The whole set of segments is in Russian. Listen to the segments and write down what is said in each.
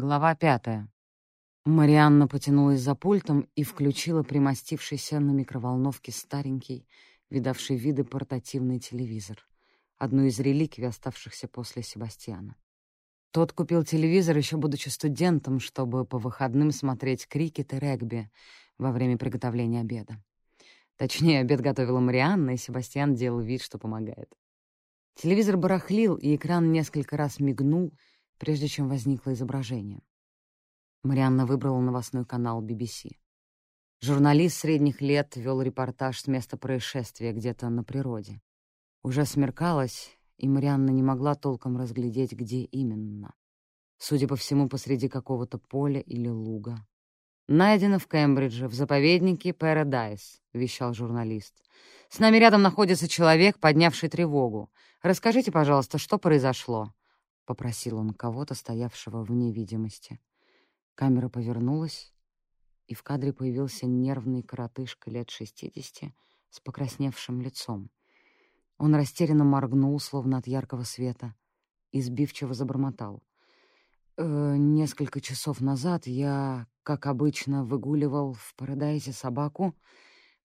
Глава пятая. Марианна потянулась за пультом и включила примостившийся на микроволновке старенький, видавший виды портативный телевизор, одну из реликвий, оставшихся после Себастьяна. Тот купил телевизор, еще будучи студентом, чтобы по выходным смотреть крикет и регби во время приготовления обеда. Точнее, обед готовила Марианна, и Себастьян делал вид, что помогает. Телевизор барахлил, и экран несколько раз мигнул — прежде чем возникло изображение. Марианна выбрала новостной канал BBC. Журналист средних лет вел репортаж с места происшествия где-то на природе. Уже смеркалось, и Марианна не могла толком разглядеть, где именно. Судя по всему, посреди какого-то поля или луга. «Найдено в Кембридже, в заповеднике Пэрадайз», — вещал журналист. «С нами рядом находится человек, поднявший тревогу. Расскажите, пожалуйста, что произошло?» — попросил он кого-то, стоявшего вне видимости. Камера повернулась, и в кадре появился нервный коротышка лет шестидесяти с покрасневшим лицом. Он растерянно моргнул, словно от яркого света, и сбивчиво забормотал. «Э, «Несколько часов назад я, как обычно, выгуливал в Парадайзе собаку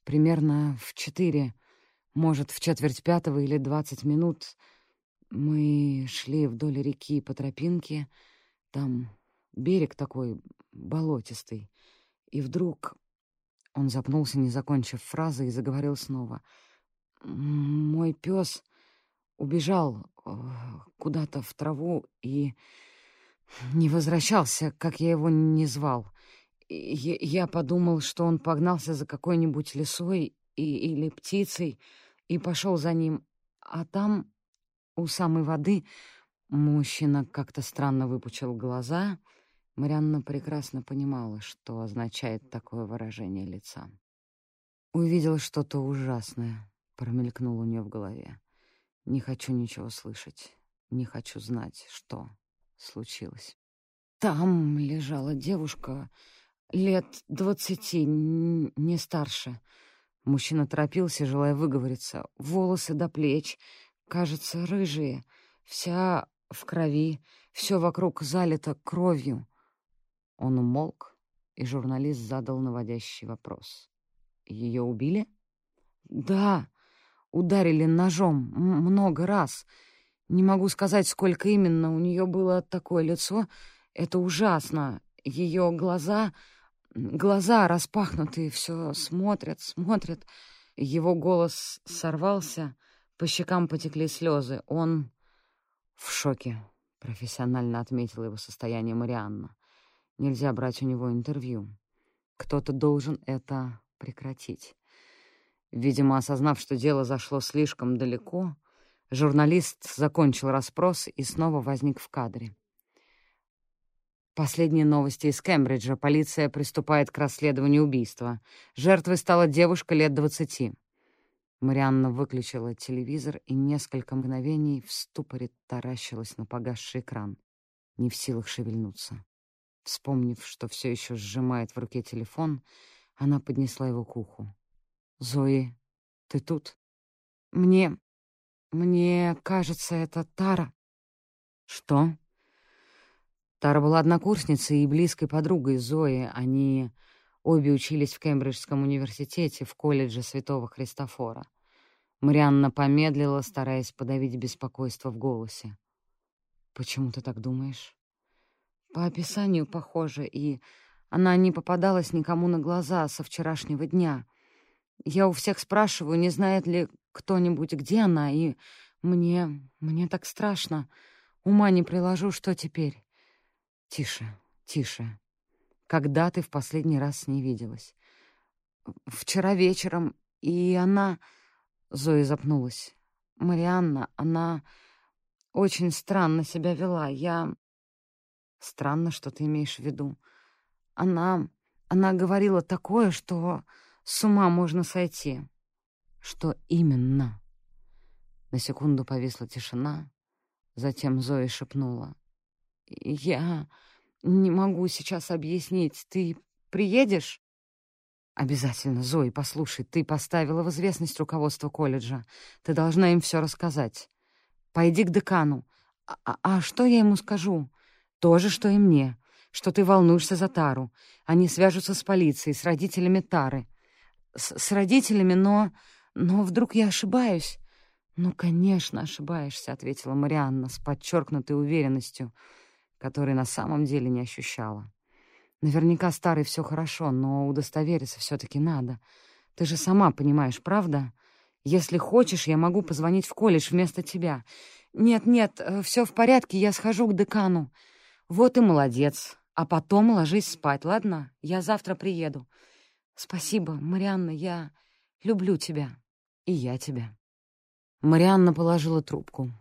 примерно в четыре, может, в четверть пятого или двадцать минут — мы шли вдоль реки по тропинке, там берег такой болотистый, и вдруг он запнулся, не закончив фразы, и заговорил снова. «Мой пес убежал э, куда-то в траву и не возвращался, как я его не звал. И я подумал, что он погнался за какой-нибудь лисой и, или птицей и пошел за ним, а там у самой воды мужчина как-то странно выпучил глаза. Марианна прекрасно понимала, что означает такое выражение лица. Увидела что-то ужасное, промелькнуло у нее в голове. Не хочу ничего слышать, не хочу знать, что случилось. Там лежала девушка лет двадцати, не старше. Мужчина торопился, желая выговориться. Волосы до плеч, кажется, рыжие, вся в крови, все вокруг залито кровью. Он умолк, и журналист задал наводящий вопрос. Ее убили? Да, ударили ножом много раз. Не могу сказать, сколько именно. У нее было такое лицо. Это ужасно. Ее глаза... Глаза распахнутые, все смотрят, смотрят. Его голос сорвался — по щекам потекли слезы. Он в шоке, профессионально отметила его состояние Марианна. Нельзя брать у него интервью. Кто-то должен это прекратить. Видимо, осознав, что дело зашло слишком далеко, журналист закончил расспрос и снова возник в кадре. Последние новости из Кембриджа. Полиция приступает к расследованию убийства. Жертвой стала девушка лет двадцати. Марианна выключила телевизор и несколько мгновений в ступоре таращилась на погасший экран, не в силах шевельнуться. Вспомнив, что все еще сжимает в руке телефон, она поднесла его к уху. «Зои, ты тут?» «Мне... мне кажется, это Тара». «Что?» Тара была однокурсницей и близкой подругой Зои. Они обе учились в Кембриджском университете в колледже Святого Христофора. Марианна помедлила, стараясь подавить беспокойство в голосе. «Почему ты так думаешь?» «По описанию похоже, и она не попадалась никому на глаза со вчерашнего дня. Я у всех спрашиваю, не знает ли кто-нибудь, где она, и мне... мне так страшно. Ума не приложу, что теперь?» «Тише, тише. Когда ты в последний раз с ней виделась?» «Вчера вечером, и она...» Зоя запнулась. «Марианна, она очень странно себя вела. Я...» «Странно, что ты имеешь в виду. Она... она говорила такое, что с ума можно сойти». «Что именно?» На секунду повисла тишина, затем Зоя шепнула. «Я не могу сейчас объяснить. Ты приедешь?» «Обязательно, Зои, послушай, ты поставила в известность руководство колледжа. Ты должна им все рассказать. Пойди к декану. А, а, а что я ему скажу? То же, что и мне. что ты волнуешься за Тару. Они свяжутся с полицией, с родителями Тары. С, с родителями, но... Но вдруг я ошибаюсь? «Ну, конечно, ошибаешься», — ответила Марианна с подчеркнутой уверенностью, которой на самом деле не ощущала. «Наверняка старый все хорошо, но удостовериться все-таки надо. Ты же сама понимаешь, правда? Если хочешь, я могу позвонить в колледж вместо тебя. Нет-нет, э, все в порядке, я схожу к декану. Вот и молодец. А потом ложись спать, ладно? Я завтра приеду. Спасибо, Марианна, я люблю тебя. И я тебя». Марианна положила трубку.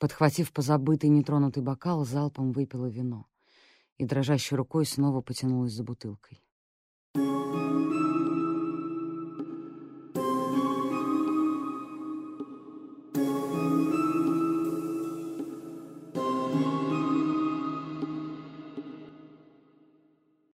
Подхватив позабытый нетронутый бокал, залпом выпила вино и дрожащей рукой снова потянулась за бутылкой. Thank you.